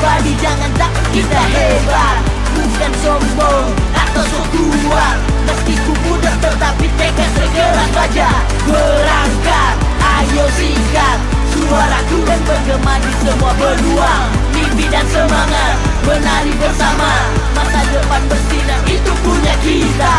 body jangan takut kita hebat. Bukan sombong atau sok kuat Meski ku muda tetapi tekad sekeras baja Berangkat, ayo sikat Suaraku dan bergema di semua beruang Mimpi dan semangat, menari bersama. Masa depan bersinar itu punya kita